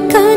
看。